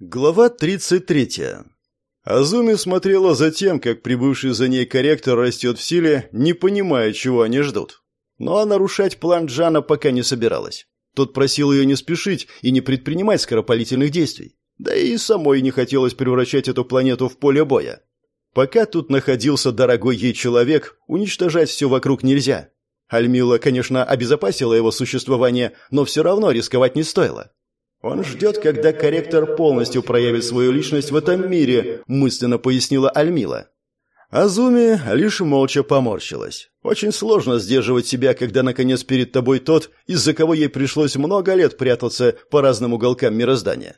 Глава 33. Азуми смотрела за тем, как прибывший за ней корректор растет в силе, не понимая, чего они ждут. Но нарушать план Джана пока не собиралась. Тот просил ее не спешить и не предпринимать скоропалительных действий. Да и самой не хотелось превращать эту планету в поле боя. Пока тут находился дорогой ей человек, уничтожать все вокруг нельзя. Альмила, конечно, обезопасила его существование, но все равно рисковать не стоило. «Он ждет, когда корректор полностью проявит свою личность в этом мире», мысленно пояснила Альмила. Азуми лишь молча поморщилась. Очень сложно сдерживать себя, когда наконец перед тобой тот, из-за кого ей пришлось много лет прятаться по разным уголкам мироздания.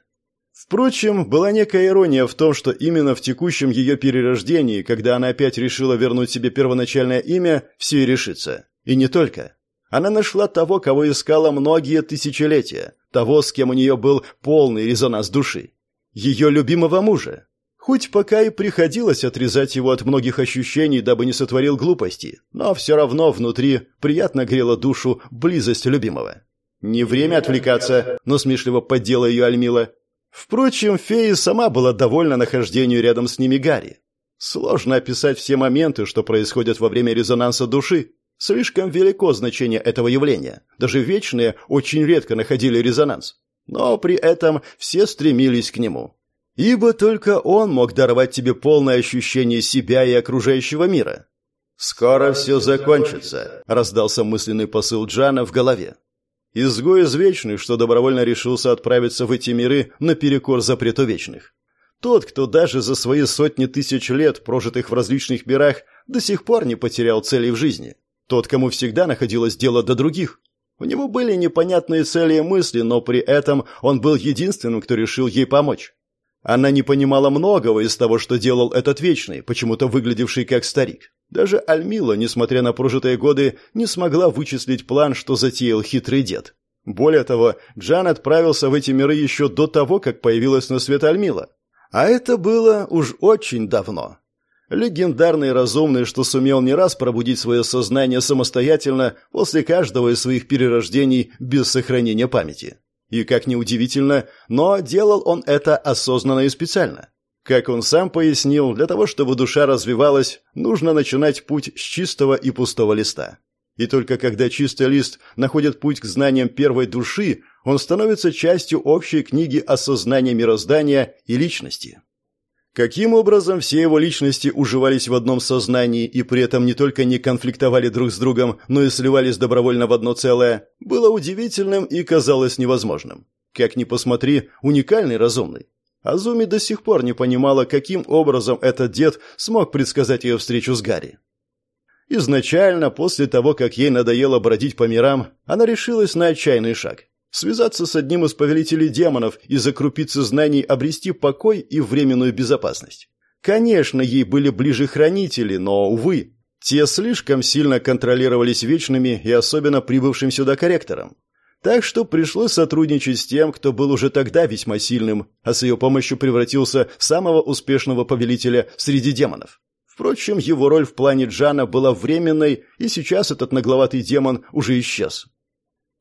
Впрочем, была некая ирония в том, что именно в текущем ее перерождении, когда она опять решила вернуть себе первоначальное имя, все и решится. И не только. Она нашла того, кого искала многие тысячелетия, того, с кем у нее был полный резонанс души. Ее любимого мужа. Хоть пока и приходилось отрезать его от многих ощущений, дабы не сотворил глупости, но все равно внутри приятно грела душу близость любимого. «Не время отвлекаться», — но смешливо поддела ее Альмила. Впрочем, фея сама была довольна нахождению рядом с ними Гарри. Сложно описать все моменты, что происходят во время резонанса души, Слишком велико значение этого явления. Даже вечные очень редко находили резонанс. Но при этом все стремились к нему. Ибо только он мог даровать тебе полное ощущение себя и окружающего мира. «Скоро все закончится», — раздался мысленный посыл Джана в голове. Изгой извечный, что добровольно решился отправиться в эти миры наперекор запрету вечных. Тот, кто даже за свои сотни тысяч лет, прожитых в различных мирах, до сих пор не потерял цели в жизни. Тот, кому всегда находилось дело до других. У него были непонятные цели и мысли, но при этом он был единственным, кто решил ей помочь. Она не понимала многого из того, что делал этот Вечный, почему-то выглядевший как старик. Даже Альмила, несмотря на прожитые годы, не смогла вычислить план, что затеял хитрый дед. Более того, Джан отправился в эти миры еще до того, как появилась на свет Альмила. А это было уж очень давно. Легендарный разумный, что сумел не раз пробудить свое сознание самостоятельно после каждого из своих перерождений без сохранения памяти. И, как ни удивительно, но делал он это осознанно и специально. Как он сам пояснил, для того, чтобы душа развивалась, нужно начинать путь с чистого и пустого листа. И только когда чистый лист находит путь к знаниям первой души, он становится частью общей книги осознания мироздания и личности. Каким образом все его личности уживались в одном сознании и при этом не только не конфликтовали друг с другом, но и сливались добровольно в одно целое, было удивительным и казалось невозможным. Как ни посмотри, уникальный разумный. Азуми до сих пор не понимала, каким образом этот дед смог предсказать ее встречу с Гарри. Изначально, после того, как ей надоело бродить по мирам, она решилась на отчаянный шаг связаться с одним из повелителей демонов и за крупицы знаний обрести покой и временную безопасность. Конечно, ей были ближе хранители, но, увы, те слишком сильно контролировались вечными и особенно прибывшим сюда корректором. Так что пришлось сотрудничать с тем, кто был уже тогда весьма сильным, а с ее помощью превратился в самого успешного повелителя среди демонов. Впрочем, его роль в плане Джана была временной, и сейчас этот нагловатый демон уже исчез.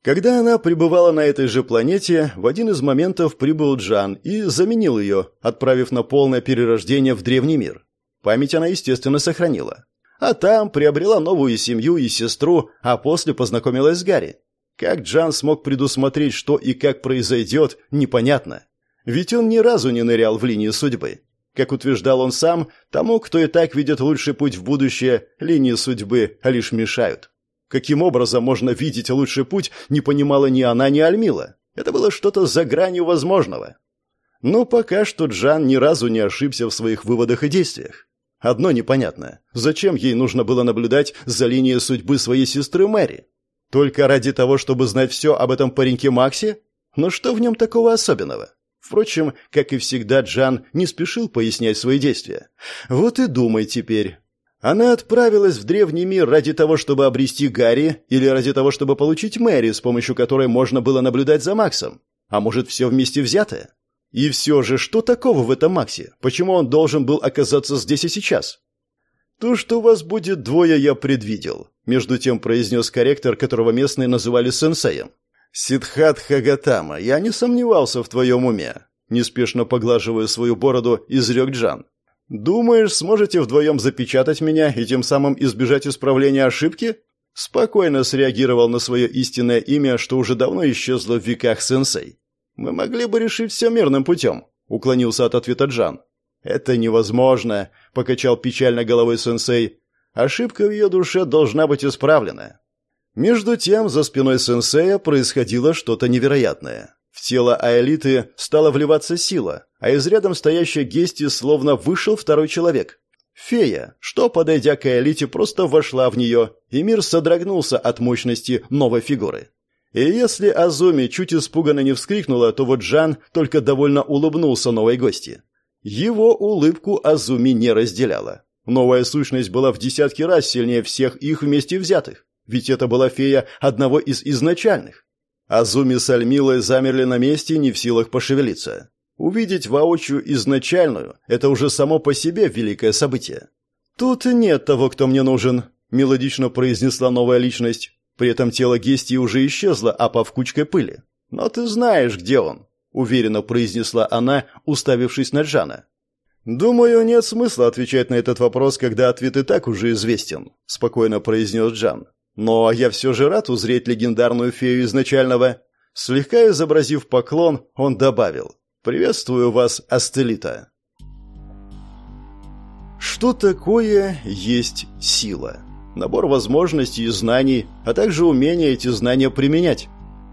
Когда она пребывала на этой же планете, в один из моментов прибыл Джан и заменил ее, отправив на полное перерождение в древний мир. Память она, естественно, сохранила. А там приобрела новую семью и сестру, а после познакомилась с Гарри. Как Джан смог предусмотреть, что и как произойдет, непонятно. Ведь он ни разу не нырял в линию судьбы. Как утверждал он сам, тому, кто и так видит лучший путь в будущее, линии судьбы лишь мешают. Каким образом можно видеть лучший путь, не понимала ни она, ни Альмила. Это было что-то за гранью возможного. Но пока что Джан ни разу не ошибся в своих выводах и действиях. Одно непонятно. Зачем ей нужно было наблюдать за линией судьбы своей сестры Мэри? Только ради того, чтобы знать все об этом пареньке Максе? Но что в нем такого особенного? Впрочем, как и всегда, Джан не спешил пояснять свои действия. Вот и думай теперь, она отправилась в древний мир ради того, чтобы обрести Гарри, или ради того, чтобы получить Мэри, с помощью которой можно было наблюдать за Максом? А может, все вместе взятое? И все же, что такого в этом Максе? Почему он должен был оказаться здесь и сейчас? То, что у вас будет двое, я предвидел, между тем произнес корректор, которого местные называли сенсеем. Сидхат Хагатама, я не сомневался в твоем уме. неспешно поглаживая свою бороду, изрек Джан. «Думаешь, сможете вдвоем запечатать меня и тем самым избежать исправления ошибки?» Спокойно среагировал на свое истинное имя, что уже давно исчезло в веках сенсей. «Мы могли бы решить все мирным путем», — уклонился от ответа Джан. «Это невозможно», — покачал печально головой сенсей. «Ошибка в ее душе должна быть исправлена». Между тем, за спиной сенсея происходило что-то невероятное. В тело Аэлиты стала вливаться сила, а из рядом стоящей Гести словно вышел второй человек. Фея, что, подойдя к Аэлите, просто вошла в нее, и мир содрогнулся от мощности новой фигуры. И если Азуми чуть испуганно не вскрикнула, то вот Жан только довольно улыбнулся новой гости. Его улыбку Азуми не разделяла. Новая сущность была в десятки раз сильнее всех их вместе взятых, ведь это была фея одного из изначальных. Азуми с Альмилой замерли на месте, не в силах пошевелиться. Увидеть воочию изначальную – это уже само по себе великое событие. «Тут нет того, кто мне нужен», – мелодично произнесла новая личность. При этом тело Гестии уже исчезло, опав кучкой пыли. «Но ты знаешь, где он», – уверенно произнесла она, уставившись на Джана. «Думаю, нет смысла отвечать на этот вопрос, когда ответ и так уже известен», – спокойно произнес Джан. Но я все же рад узреть легендарную фею изначального. Слегка изобразив поклон, он добавил «Приветствую вас, Астелита». Что такое есть сила? Набор возможностей и знаний, а также умение эти знания применять.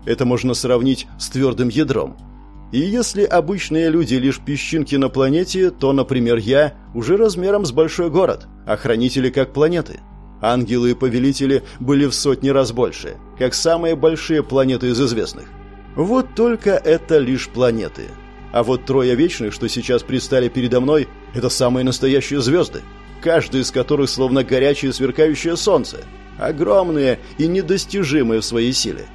Это можно сравнить с твердым ядром. И если обычные люди лишь песчинки на планете, то, например, я уже размером с большой город, а хранители как планеты – Ангелы и повелители были в сотни раз больше, как самые большие планеты из известных. Вот только это лишь планеты. А вот трое вечных, что сейчас пристали передо мной, это самые настоящие звезды, каждый из которых словно горячее сверкающее солнце, огромные и недостижимые в своей силе.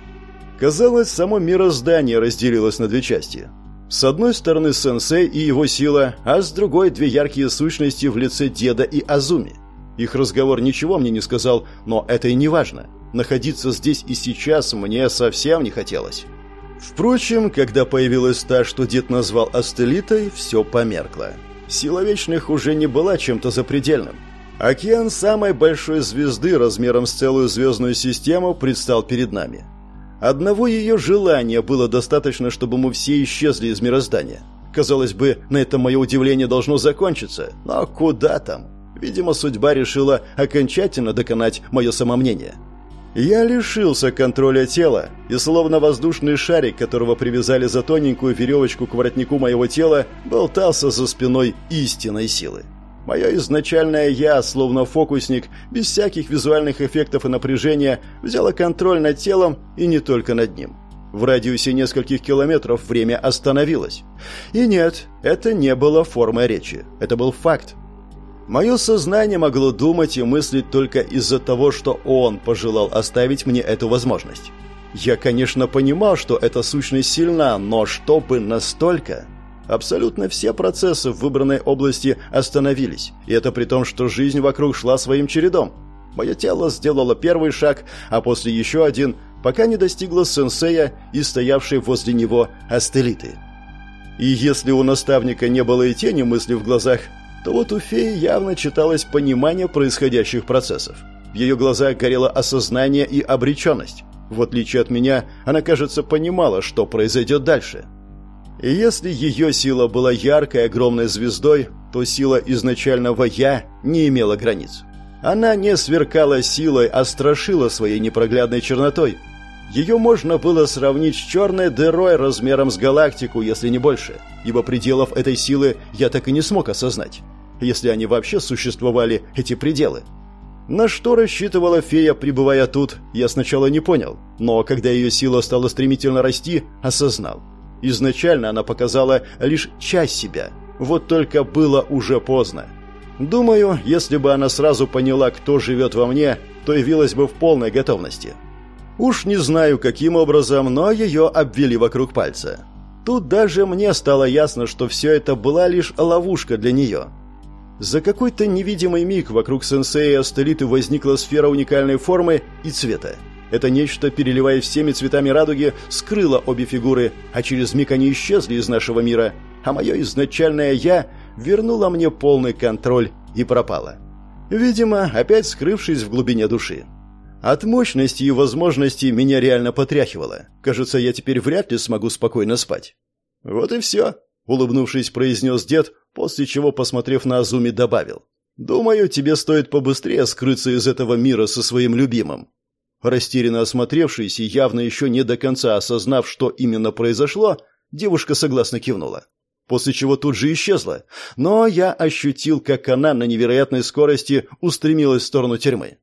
Казалось, само мироздание разделилось на две части. С одной стороны сенсей и его сила, а с другой две яркие сущности в лице деда и Азуми – их разговор ничего мне не сказал, но это и не важно. Находиться здесь и сейчас мне совсем не хотелось. Впрочем, когда появилась та, что дед назвал Астелитой, все померкло. Сила Вечных уже не была чем-то запредельным. Океан самой большой звезды размером с целую звездную систему предстал перед нами. Одного ее желания было достаточно, чтобы мы все исчезли из мироздания. Казалось бы, на этом мое удивление должно закончиться, но куда там? Видимо, судьба решила окончательно доконать мое самомнение. Я лишился контроля тела, и словно воздушный шарик, которого привязали за тоненькую веревочку к воротнику моего тела, болтался за спиной истинной силы. Мое изначальное «я», словно фокусник, без всяких визуальных эффектов и напряжения, взяло контроль над телом и не только над ним. В радиусе нескольких километров время остановилось. И нет, это не было формой речи. Это был факт. Мое сознание могло думать и мыслить только из-за того, что он пожелал оставить мне эту возможность. Я, конечно, понимал, что эта сущность сильна, но чтобы настолько... Абсолютно все процессы в выбранной области остановились, и это при том, что жизнь вокруг шла своим чередом. Мое тело сделало первый шаг, а после еще один, пока не достигло сенсея и стоявшей возле него астелиты. И если у наставника не было и тени мысли в глазах, то вот у феи явно читалось понимание происходящих процессов. В ее глазах горело осознание и обреченность. В отличие от меня, она, кажется, понимала, что произойдет дальше. И если ее сила была яркой, огромной звездой, то сила изначального «я» не имела границ. Она не сверкала силой, а страшила своей непроглядной чернотой. Ее можно было сравнить с черной дырой размером с галактику, если не больше, ибо пределов этой силы я так и не смог осознать если они вообще существовали, эти пределы. На что рассчитывала фея, пребывая тут, я сначала не понял, но когда ее сила стала стремительно расти, осознал. Изначально она показала лишь часть себя, вот только было уже поздно. Думаю, если бы она сразу поняла, кто живет во мне, то явилась бы в полной готовности. Уж не знаю, каким образом, но ее обвели вокруг пальца. Тут даже мне стало ясно, что все это была лишь ловушка для нее. За какой-то невидимый миг вокруг сенсея астелиты возникла сфера уникальной формы и цвета. Это нечто, переливаясь всеми цветами радуги, скрыло обе фигуры, а через миг они исчезли из нашего мира. а мое изначальное «я» вернуло мне полный контроль и пропало. Видимо, опять скрывшись в глубине души. От мощности и возможностей меня реально потряхивало. Кажется, я теперь вряд ли смогу спокойно спать. «Вот и все», — улыбнувшись, произнес дед, после чего, посмотрев на Азуми, добавил. «Думаю, тебе стоит побыстрее скрыться из этого мира со своим любимым». Растерянно осмотревшись и явно еще не до конца осознав, что именно произошло, девушка согласно кивнула. После чего тут же исчезла, но я ощутил, как она на невероятной скорости устремилась в сторону тюрьмы.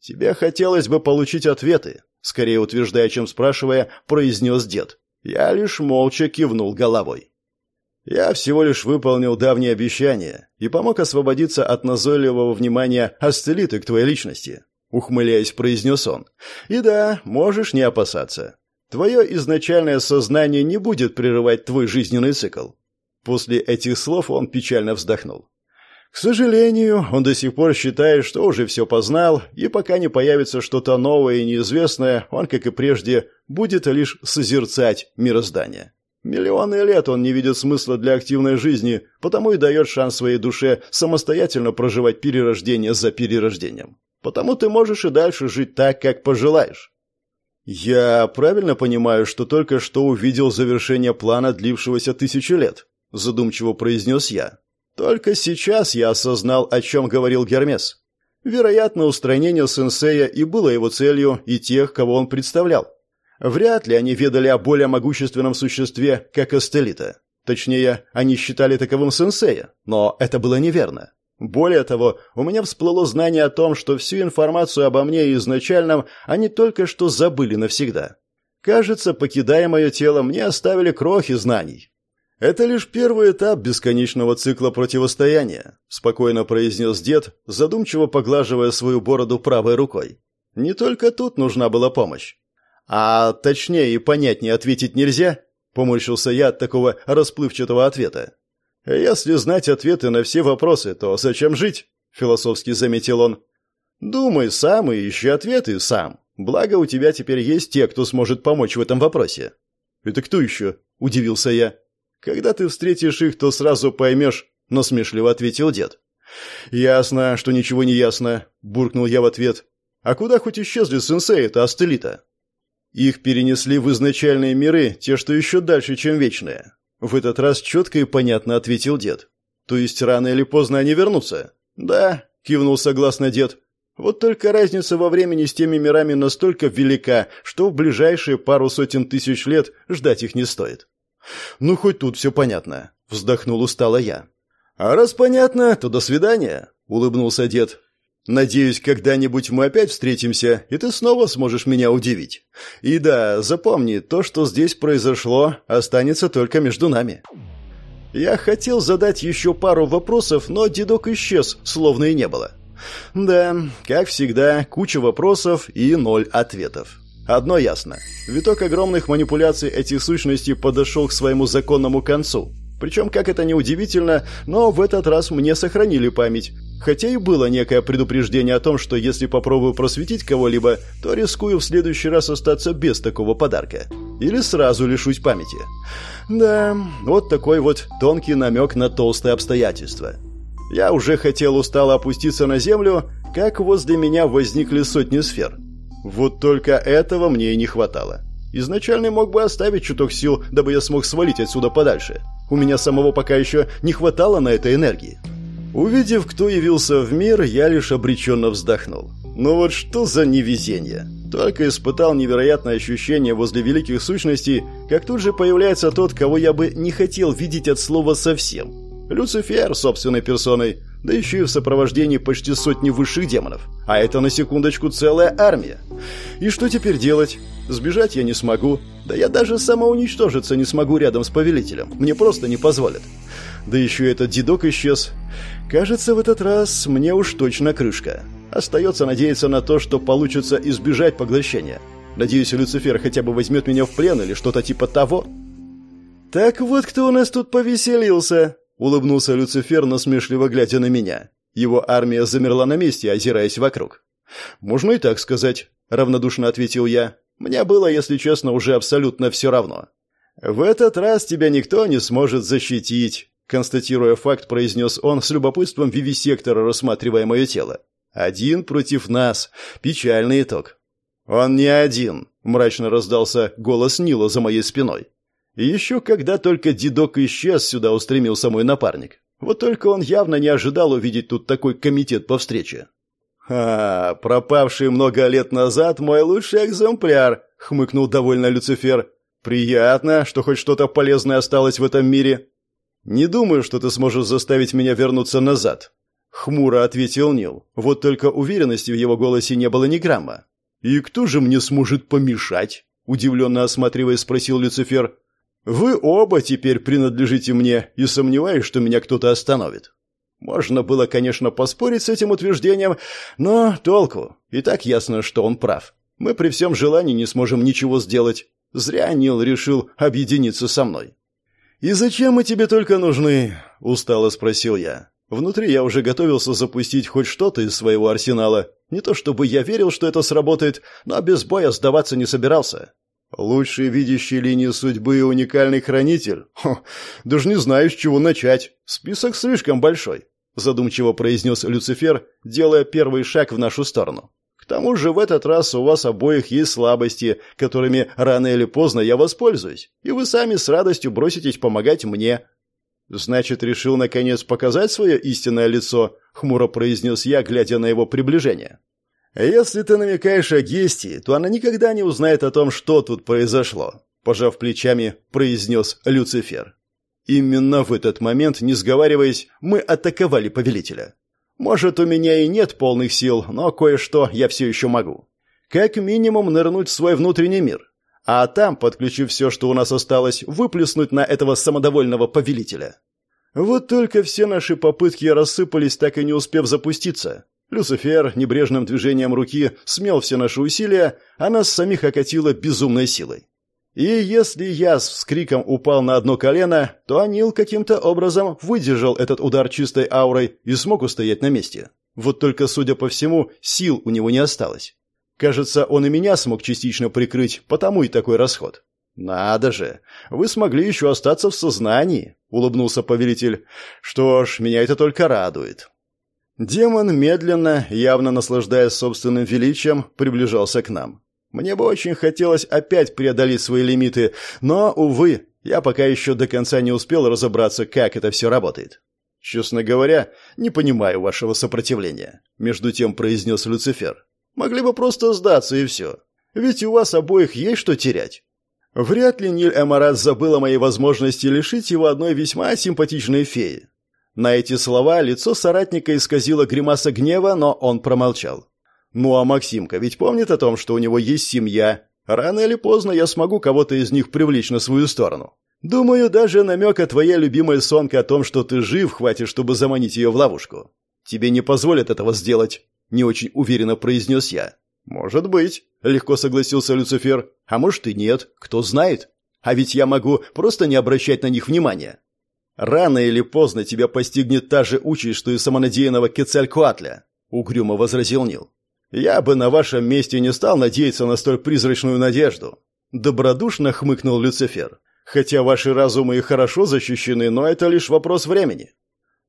«Тебе хотелось бы получить ответы», скорее утверждая, чем спрашивая, произнес дед. Я лишь молча кивнул головой. Я всего лишь выполнил давнее обещание и помог освободиться от назойливого внимания астелиты к твоей личности ухмыляясь, произнес он. И да, можешь не опасаться. Твое изначальное сознание не будет прерывать твой жизненный цикл. После этих слов он печально вздохнул. К сожалению, он до сих пор считает, что уже все познал, и пока не появится что-то новое и неизвестное, он, как и прежде, будет лишь созерцать мироздание. Миллионы лет он не видит смысла для активной жизни, потому и дает шанс своей душе самостоятельно проживать перерождение за перерождением. Потому ты можешь и дальше жить так, как пожелаешь. Я правильно понимаю, что только что увидел завершение плана, длившегося тысячи лет, задумчиво произнес я. Только сейчас я осознал, о чем говорил Гермес. Вероятно, устранение сенсея и было его целью и тех, кого он представлял. Вряд ли они ведали о более могущественном существе, как Астелита. Точнее, они считали таковым сенсея, но это было неверно. Более того, у меня всплыло знание о том, что всю информацию обо мне и изначальном они только что забыли навсегда. Кажется, покидая мое тело, мне оставили крохи знаний. «Это лишь первый этап бесконечного цикла противостояния», спокойно произнес дед, задумчиво поглаживая свою бороду правой рукой. «Не только тут нужна была помощь. А точнее и понятнее ответить нельзя?» Поморщился я от такого расплывчатого ответа. «Если знать ответы на все вопросы, то зачем жить?» – философски заметил он. «Думай сам и ищи ответы сам. Благо, у тебя теперь есть те, кто сможет помочь в этом вопросе». «Это кто еще?» – удивился я. «Когда ты встретишь их, то сразу поймешь», – насмешливо ответил дед. «Ясно, что ничего не ясно», – буркнул я в ответ. «А куда хоть исчезли сенсеи-то Астелита?» «Их перенесли в изначальные миры, те, что еще дальше, чем вечные. В этот раз четко и понятно ответил дед. То есть рано или поздно они вернутся? Да, кивнул согласно дед. Вот только разница во времени с теми мирами настолько велика, что в ближайшие пару сотен тысяч лет ждать их не стоит. Ну, хоть тут все понятно, вздохнул устало я. А раз понятно, то до свидания, улыбнулся дед. Надеюсь, когда-нибудь мы опять встретимся, и ты снова сможешь меня удивить. И да, запомни, то, что здесь произошло, останется только между нами. Я хотел задать еще пару вопросов, но дедок исчез, словно и не было. Да, как всегда, куча вопросов и ноль ответов. Одно ясно. Виток огромных манипуляций этих сущностей подошел к своему законному концу. Причем, как это ни удивительно, но в этот раз мне сохранили память. Хотя и было некое предупреждение о том, что если попробую просветить кого-либо, то рискую в следующий раз остаться без такого подарка. Или сразу лишусь памяти. Да, вот такой вот тонкий намек на толстые обстоятельства. Я уже хотел устало опуститься на землю, как возле меня возникли сотни сфер. Вот только этого мне и не хватало. Изначально мог бы оставить чуток сил, дабы я смог свалить отсюда подальше. У меня самого пока еще не хватало на это энергии. Увидев, кто явился в мир, я лишь обреченно вздохнул. Ну вот что за невезение. Только испытал невероятное ощущение возле великих сущностей, как тут же появляется тот, кого я бы не хотел видеть от слова совсем. Люцифер собственной персоной, да еще и в сопровождении почти сотни высших демонов. А это на секундочку целая армия. И что теперь делать? Сбежать я не смогу. Да я даже самоуничтожиться не смогу рядом с повелителем. Мне просто не позволят. Да еще этот дедок исчез. Кажется, в этот раз мне уж точно крышка. Остается надеяться на то, что получится избежать поглощения. Надеюсь, Люцифер хотя бы возьмет меня в плен или что-то типа того. «Так вот кто у нас тут повеселился!» — улыбнулся Люцифер, насмешливо глядя на меня. Его армия замерла на месте, озираясь вокруг. «Можно и так сказать», — равнодушно ответил я. «Мне было, если честно, уже абсолютно все равно. «В этот раз тебя никто не сможет защитить», констатируя факт, произнес он с любопытством вивисектора, рассматривая мое тело. «Один против нас. Печальный итог». «Он не один», — мрачно раздался голос Нила за моей спиной. Еще когда только дедок исчез, сюда устремился мой напарник. Вот только он явно не ожидал увидеть тут такой комитет по встрече. «А, пропавший много лет назад мой лучший экземпляр», — хмыкнул довольно Люцифер. «Приятно, что хоть что-то полезное осталось в этом мире». «Не думаю, что ты сможешь заставить меня вернуться назад», — хмуро ответил Нил. Вот только уверенности в его голосе не было ни грамма. «И кто же мне сможет помешать?» — удивленно осматриваясь, спросил Люцифер. «Вы оба теперь принадлежите мне, и сомневаюсь, что меня кто-то остановит». Можно было, конечно, поспорить с этим утверждением, но толку. И так ясно, что он прав. Мы при всем желании не сможем ничего сделать. Зря Нил решил объединиться со мной. «И зачем мы тебе только нужны?» – устало спросил я. Внутри я уже готовился запустить хоть что-то из своего арсенала. Не то чтобы я верил, что это сработает, но без боя сдаваться не собирался. Лучший видящий линию судьбы и уникальный хранитель? Хо, даже не знаю, с чего начать. Список слишком большой, задумчиво произнес Люцифер, делая первый шаг в нашу сторону. К тому же в этот раз у вас обоих есть слабости, которыми рано или поздно я воспользуюсь, и вы сами с радостью броситесь помогать мне. Значит, решил наконец показать свое истинное лицо, хмуро произнес я, глядя на его приближение. «Если ты намекаешь о Гестии, то она никогда не узнает о том, что тут произошло», – пожав плечами, произнес Люцифер. Именно в этот момент, не сговариваясь, мы атаковали повелителя. Может, у меня и нет полных сил, но кое-что я все еще могу. Как минимум нырнуть в свой внутренний мир. А там, подключив все, что у нас осталось, выплеснуть на этого самодовольного повелителя. Вот только все наши попытки рассыпались, так и не успев запуститься. Люцифер небрежным движением руки смел все наши усилия, а нас самих окатило безумной силой. И если я с криком упал на одно колено, то Анил каким-то образом выдержал этот удар чистой аурой и смог устоять на месте. Вот только, судя по всему, сил у него не осталось. Кажется, он и меня смог частично прикрыть, потому и такой расход. «Надо же! Вы смогли еще остаться в сознании!» — улыбнулся повелитель. «Что ж, меня это только радует. Демон медленно, явно наслаждаясь собственным величием, приближался к нам. Мне бы очень хотелось опять преодолеть свои лимиты, но, увы, я пока еще до конца не успел разобраться, как это все работает. «Честно говоря, не понимаю вашего сопротивления», — между тем произнес Люцифер. «Могли бы просто сдаться и все. Ведь у вас обоих есть что терять». Вряд ли Ниль Эмарат забыл о моей возможности лишить его одной весьма симпатичной феи. На эти слова лицо соратника исказило гримаса гнева, но он промолчал. «Ну а Максимка ведь помнит о том, что у него есть семья. Рано или поздно я смогу кого-то из них привлечь на свою сторону. Думаю, даже намека твоей любимой Сонка о том, что ты жив, хватит, чтобы заманить ее в ловушку. Тебе не позволят этого сделать», — не очень уверенно произнес я. «Может быть», — легко согласился Люцифер. «А может и нет, кто знает. А ведь я могу просто не обращать на них внимания». «Рано или поздно тебя постигнет та же участь, что и самонадеянного Кецалькуатля», — угрюмо возразил Нил. «Я бы на вашем месте не стал надеяться на столь призрачную надежду», — добродушно хмыкнул Люцифер. «Хотя ваши разумы и хорошо защищены, но это лишь вопрос времени».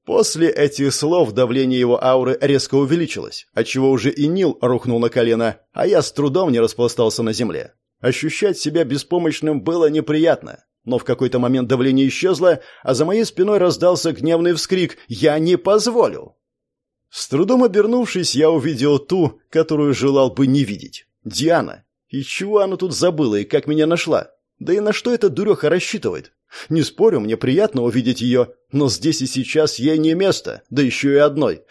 После этих слов давление его ауры резко увеличилось, отчего уже и Нил рухнул на колено, а я с трудом не распластался на земле. Ощущать себя беспомощным было неприятно но в какой-то момент давление исчезло, а за моей спиной раздался гневный вскрик «Я не позволю!». С трудом обернувшись, я увидел ту, которую желал бы не видеть. Диана. И чего она тут забыла и как меня нашла? Да и на что эта дуреха рассчитывает? Не спорю, мне приятно увидеть ее, но здесь и сейчас ей не место, да еще и одной.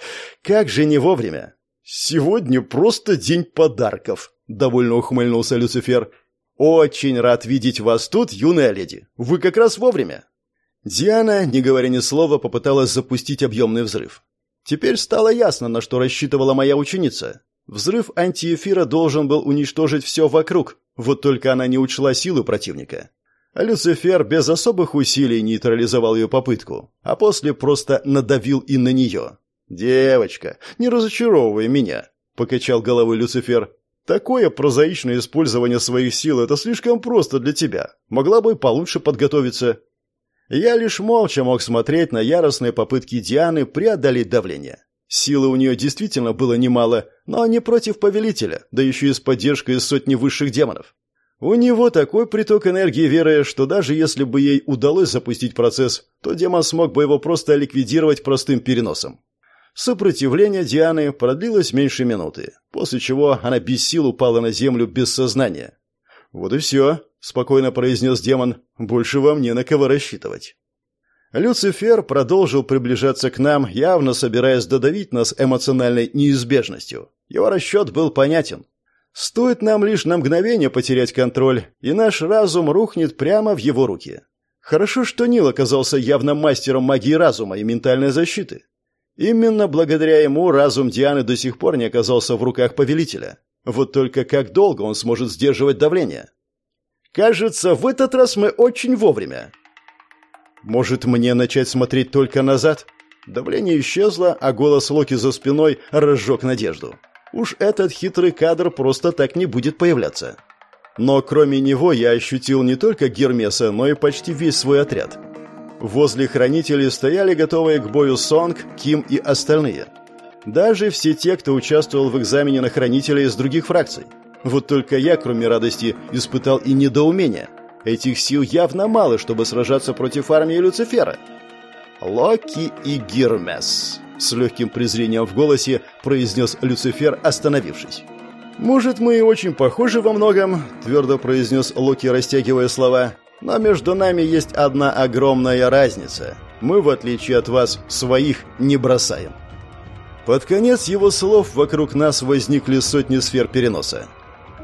Как же не вовремя? Сегодня просто день подарков, довольно ухмыльнулся Люцифер. «Очень рад видеть вас тут, юная леди. Вы как раз вовремя». Диана, не говоря ни слова, попыталась запустить объемный взрыв. Теперь стало ясно, на что рассчитывала моя ученица. Взрыв антиэфира должен был уничтожить все вокруг, вот только она не учла силы противника. Люцифер без особых усилий нейтрализовал ее попытку, а после просто надавил и на нее. «Девочка, не разочаровывай меня», — покачал головой Люцифер. Такое прозаичное использование своих сил – это слишком просто для тебя. Могла бы получше подготовиться. Я лишь молча мог смотреть на яростные попытки Дианы преодолеть давление. Силы у нее действительно было немало, но не против повелителя, да еще и с поддержкой сотни высших демонов. У него такой приток энергии веры, что даже если бы ей удалось запустить процесс, то демон смог бы его просто ликвидировать простым переносом. Сопротивление Дианы продлилось меньше минуты, после чего она без сил упала на землю без сознания. «Вот и все», — спокойно произнес демон, — «больше вам не на кого рассчитывать». Люцифер продолжил приближаться к нам, явно собираясь додавить нас эмоциональной неизбежностью. Его расчет был понятен. Стоит нам лишь на мгновение потерять контроль, и наш разум рухнет прямо в его руки. Хорошо, что Нил оказался явно мастером магии разума и ментальной защиты. Именно благодаря ему разум Дианы до сих пор не оказался в руках повелителя. Вот только как долго он сможет сдерживать давление? Кажется, в этот раз мы очень вовремя. Может, мне начать смотреть только назад? Давление исчезло, а голос Локи за спиной разжег надежду. Уж этот хитрый кадр просто так не будет появляться. Но кроме него я ощутил не только Гермеса, но и почти весь свой отряд. Возле хранителей стояли готовые к бою Сонг, Ким и остальные. Даже все те, кто участвовал в экзамене на хранителей из других фракций. Вот только я, кроме радости, испытал и недоумение. Этих сил явно мало, чтобы сражаться против армии Люцифера. «Локи и Гермес», — с легким презрением в голосе произнес Люцифер, остановившись. «Может, мы и очень похожи во многом», — твердо произнес Локи, растягивая слова. Но между нами есть одна огромная разница. Мы, в отличие от вас, своих не бросаем. Под конец его слов вокруг нас возникли сотни сфер переноса.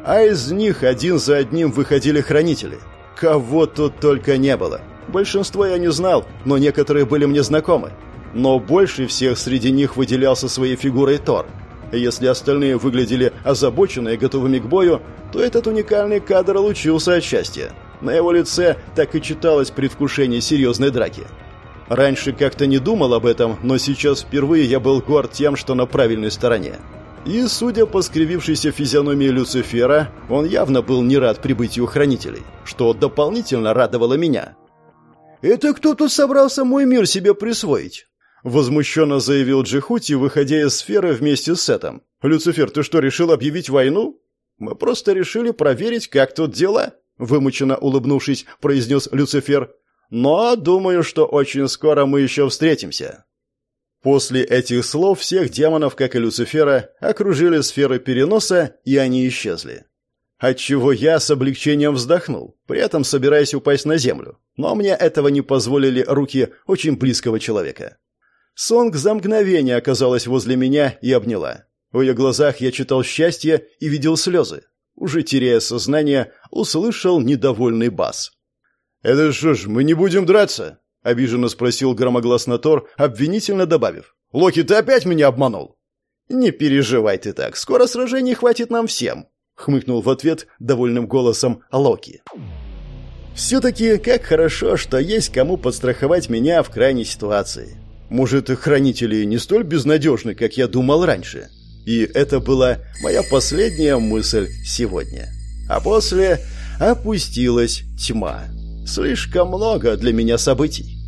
А из них один за одним выходили хранители. Кого тут только не было. Большинство я не знал, но некоторые были мне знакомы. Но больше всех среди них выделялся своей фигурой Тор. Если остальные выглядели озабоченные и готовыми к бою, то этот уникальный кадр лучился от счастья. На его лице так и читалось предвкушение серьезной драки. Раньше как-то не думал об этом, но сейчас впервые я был горд тем, что на правильной стороне. И, судя по скривившейся физиономии Люцифера, он явно был не рад прибытию хранителей, что дополнительно радовало меня. «Это кто тут собрался мой мир себе присвоить?» Возмущенно заявил Джихути, выходя из сферы вместе с Сетом. «Люцифер, ты что, решил объявить войну?» «Мы просто решили проверить, как тут дела», вымученно улыбнувшись, произнес Люцифер. Но думаю, что очень скоро мы еще встретимся. После этих слов всех демонов, как и Люцифера, окружили сферы переноса, и они исчезли. Отчего я с облегчением вздохнул, при этом собираясь упасть на землю. Но мне этого не позволили руки очень близкого человека. Сонг за мгновение оказалась возле меня и обняла. В ее глазах я читал счастье и видел слезы уже теряя сознание, услышал недовольный бас. «Это что ж, мы не будем драться?» — обиженно спросил громогласно Тор, обвинительно добавив. «Локи, ты опять меня обманул?» «Не переживай ты так, скоро сражений хватит нам всем», — хмыкнул в ответ довольным голосом Локи. «Все-таки как хорошо, что есть кому подстраховать меня в крайней ситуации. Может, хранители не столь безнадежны, как я думал раньше?» И это была моя последняя мысль сегодня. А после опустилась тьма. Слишком много для меня событий.